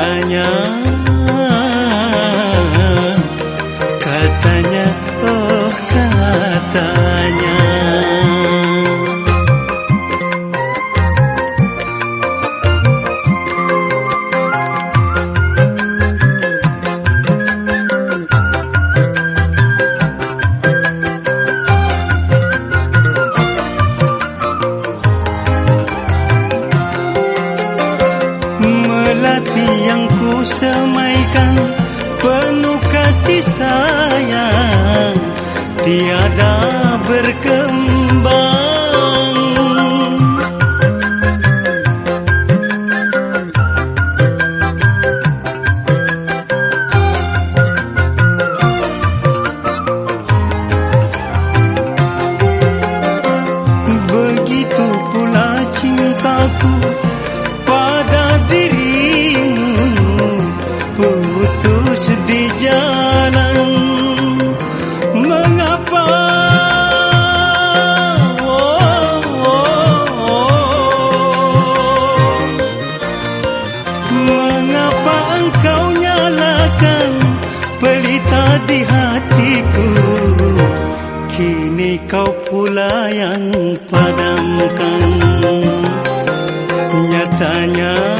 indahnya kau pula yang padamkan. Nyatanya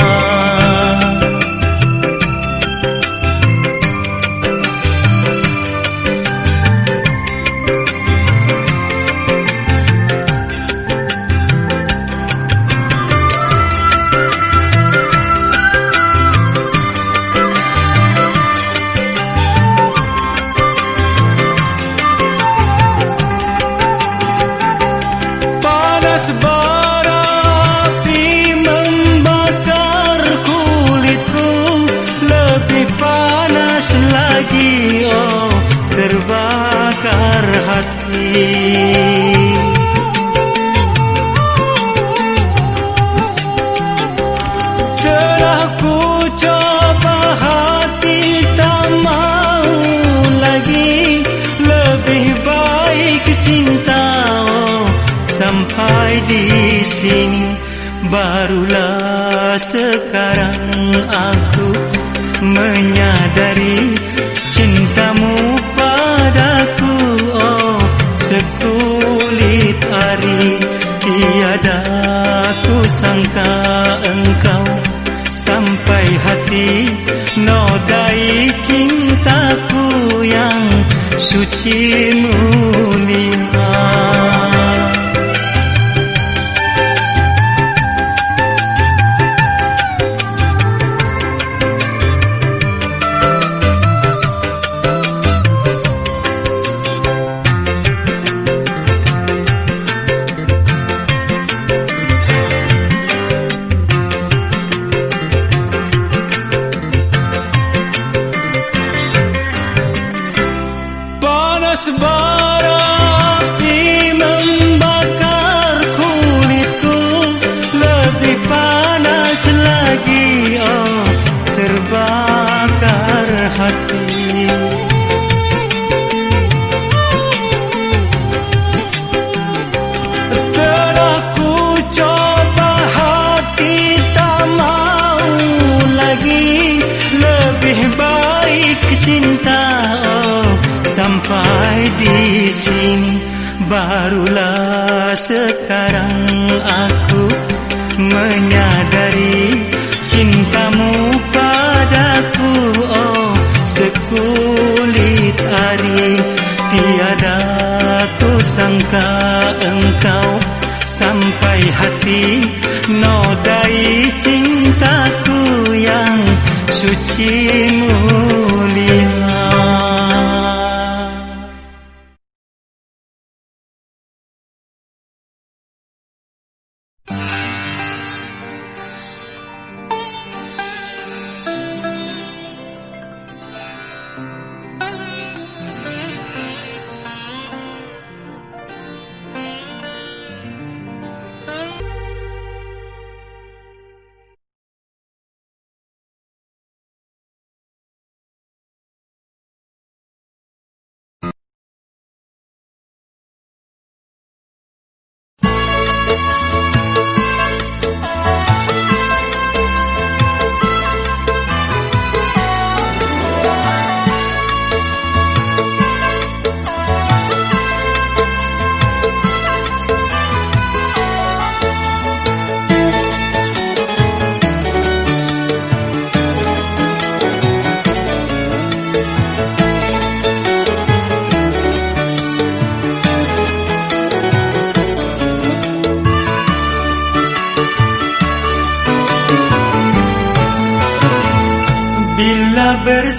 kulit hari Tiada ku sangka engkau. Sampai hati nodai cintaku yang suci mulia berhenti nodai cintaku yang sucimu.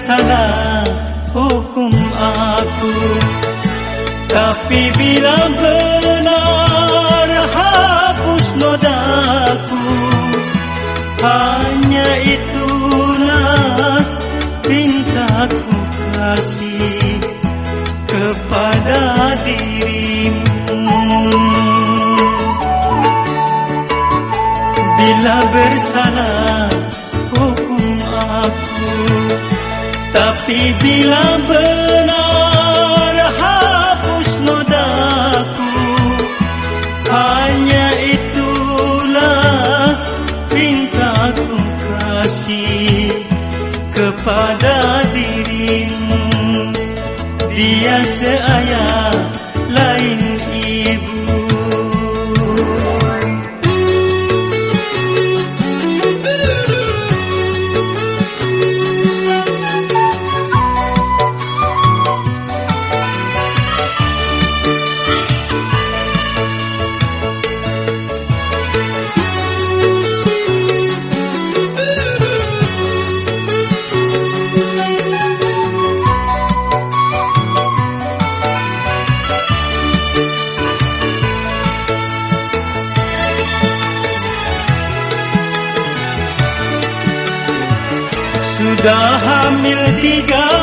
salam Tapi bila ber Sudah hamil tiga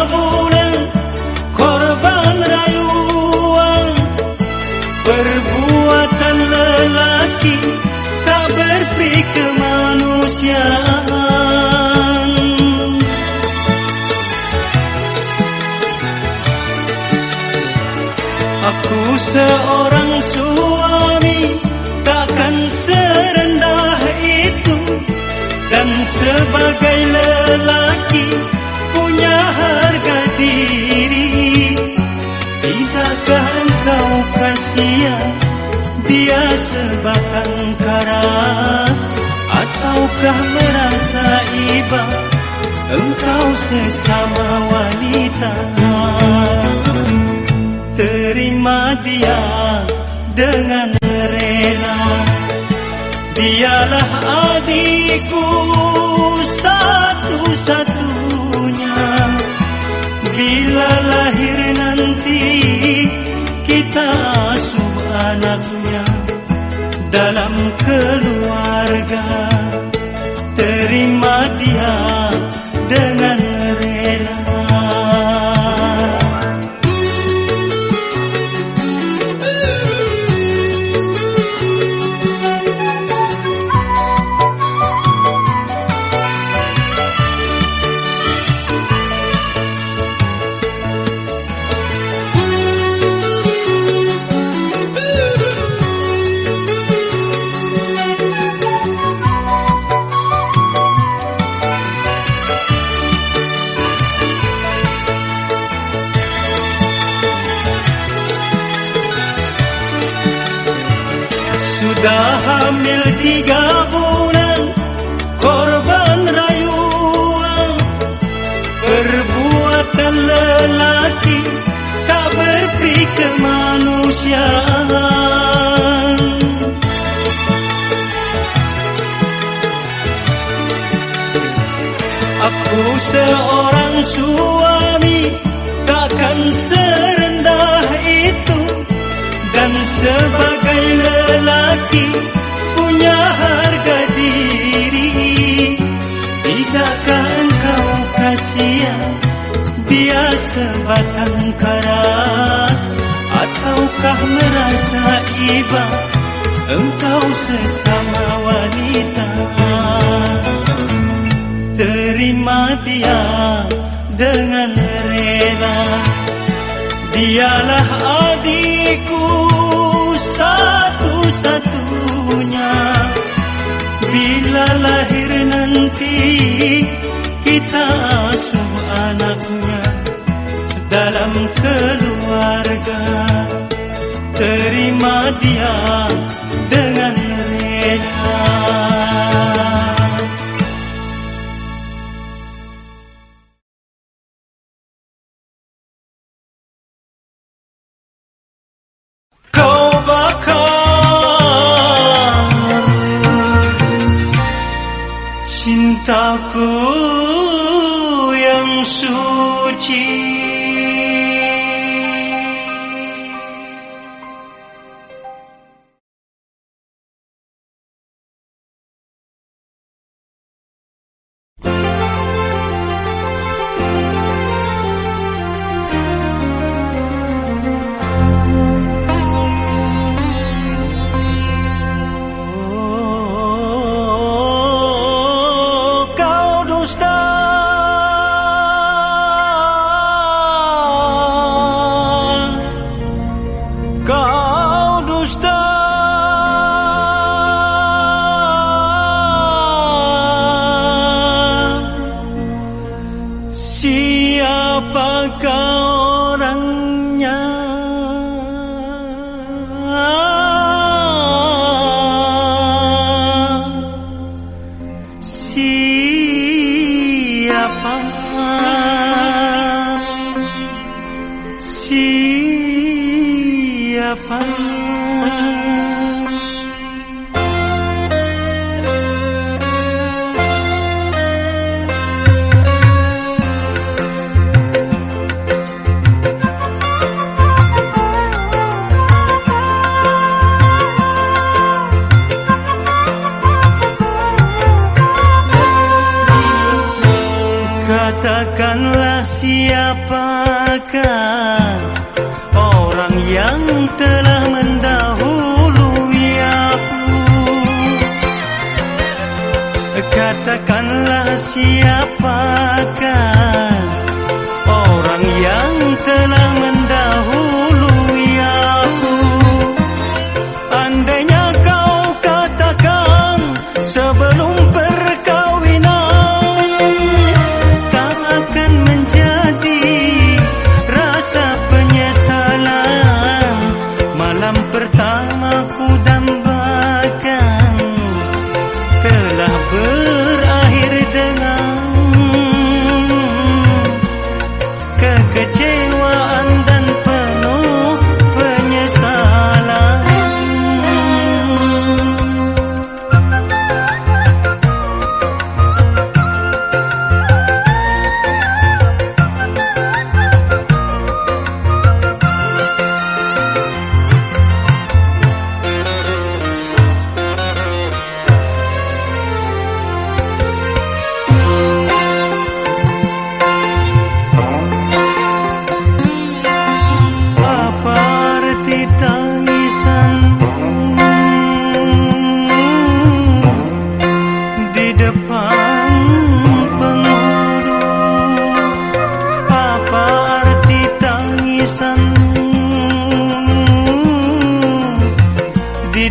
lelaki punya harga diri. Tidakkah engkau kasihan dia sebatang kara? Ataukah merasa iba engkau sesama wanita? Terima dia dengan rela. Dialah adikku satu-satunya Bila lahir nanti kita asuh anaknya Dalam keluarga sebatang kara Ataukah merasa iba? Engkau sesama wanita. Terima dia dengan rela. Dialah Dia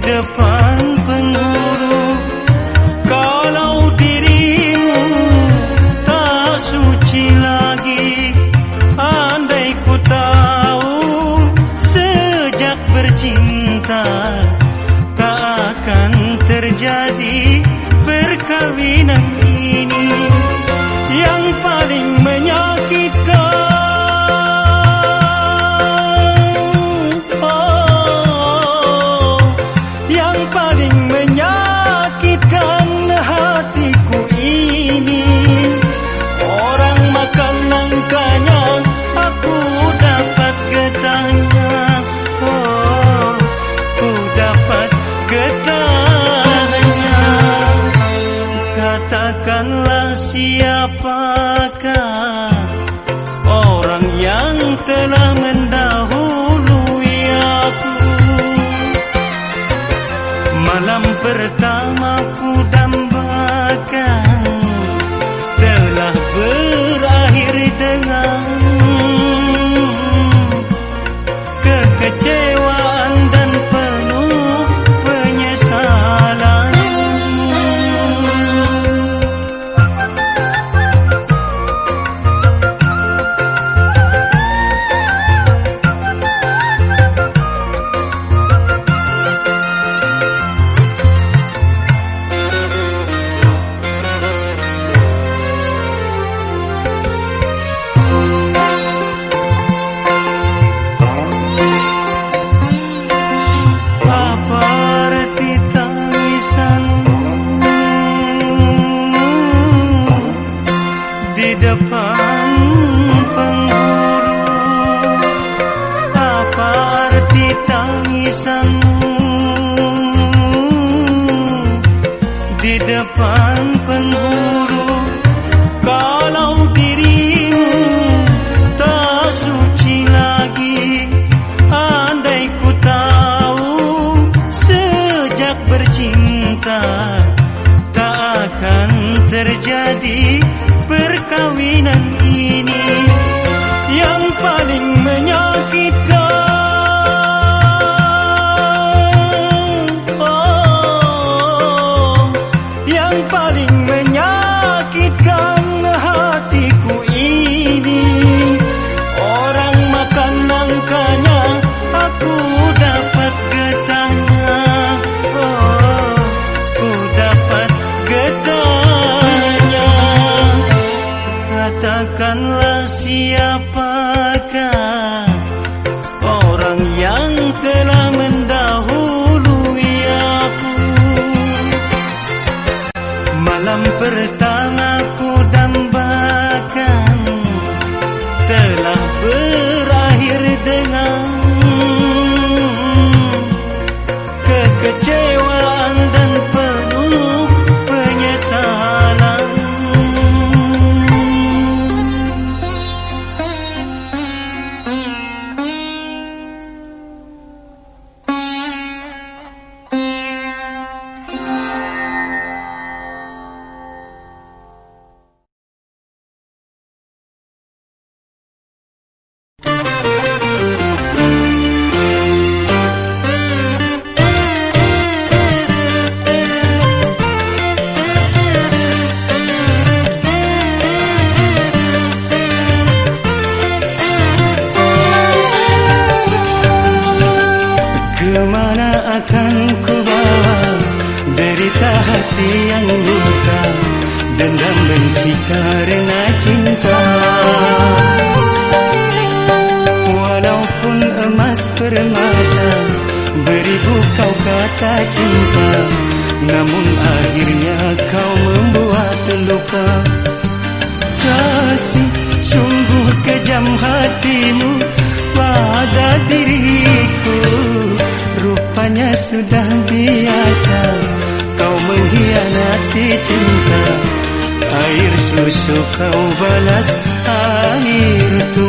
depan kata cinta Namun akhirnya kau membuat luka. Kasih sungguh kejam hatimu pada diriku. Rupanya sudah biasa kau mengkhianati cinta. Air susu kau balas air tu.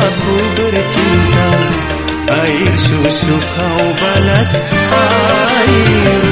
aku bercinta Air susu kau balas Air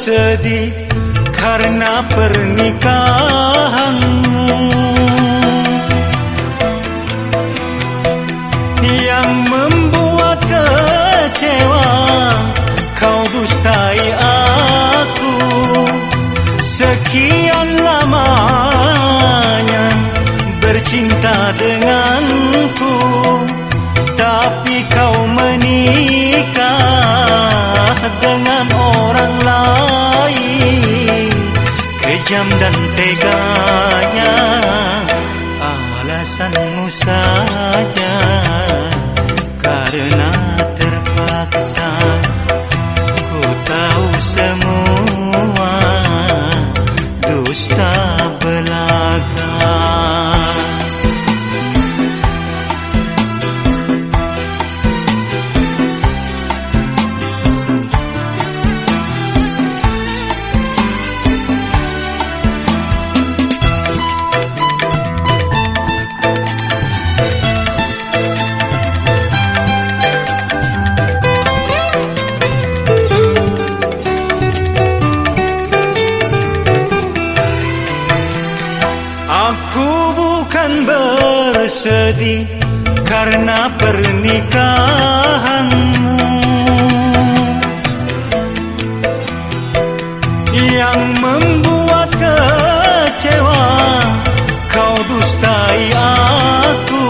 bersedih karena pernikahan bersedih karena pernikahanmu. Yang membuat kecewa kau dustai aku.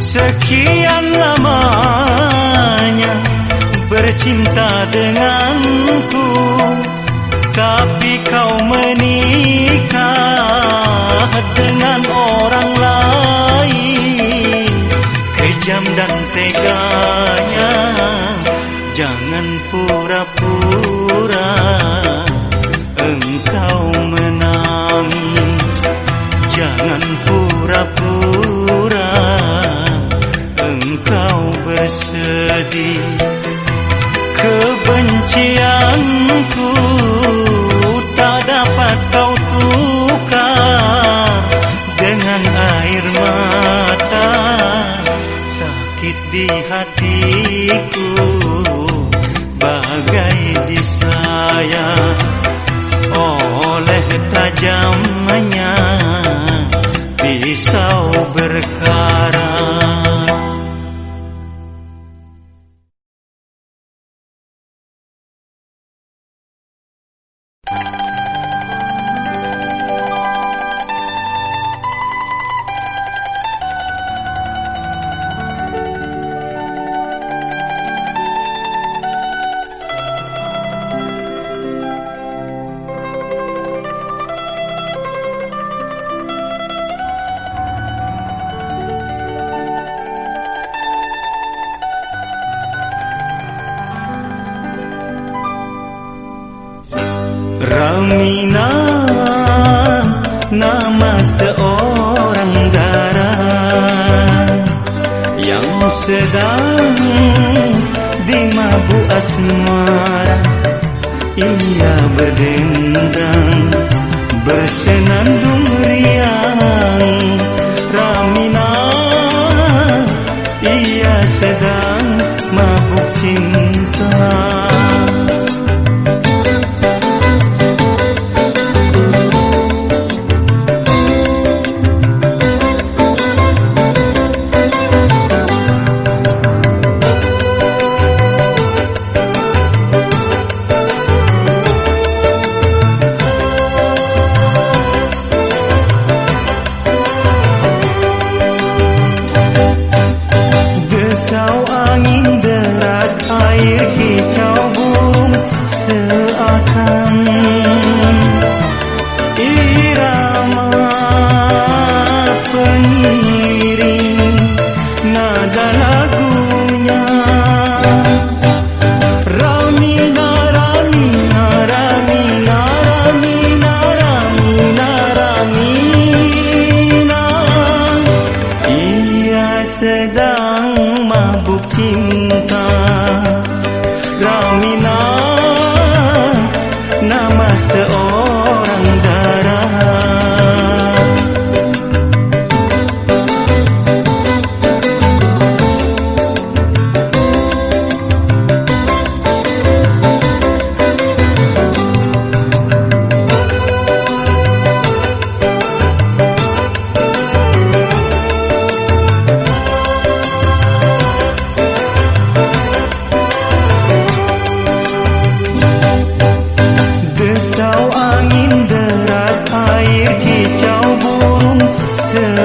Sekian lamanya bercinta denganku Tapi kau menikah dengan teganya Jangan pura-pura pisau berkarat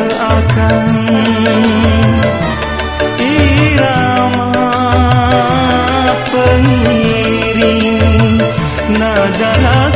seakan irama pengiring nada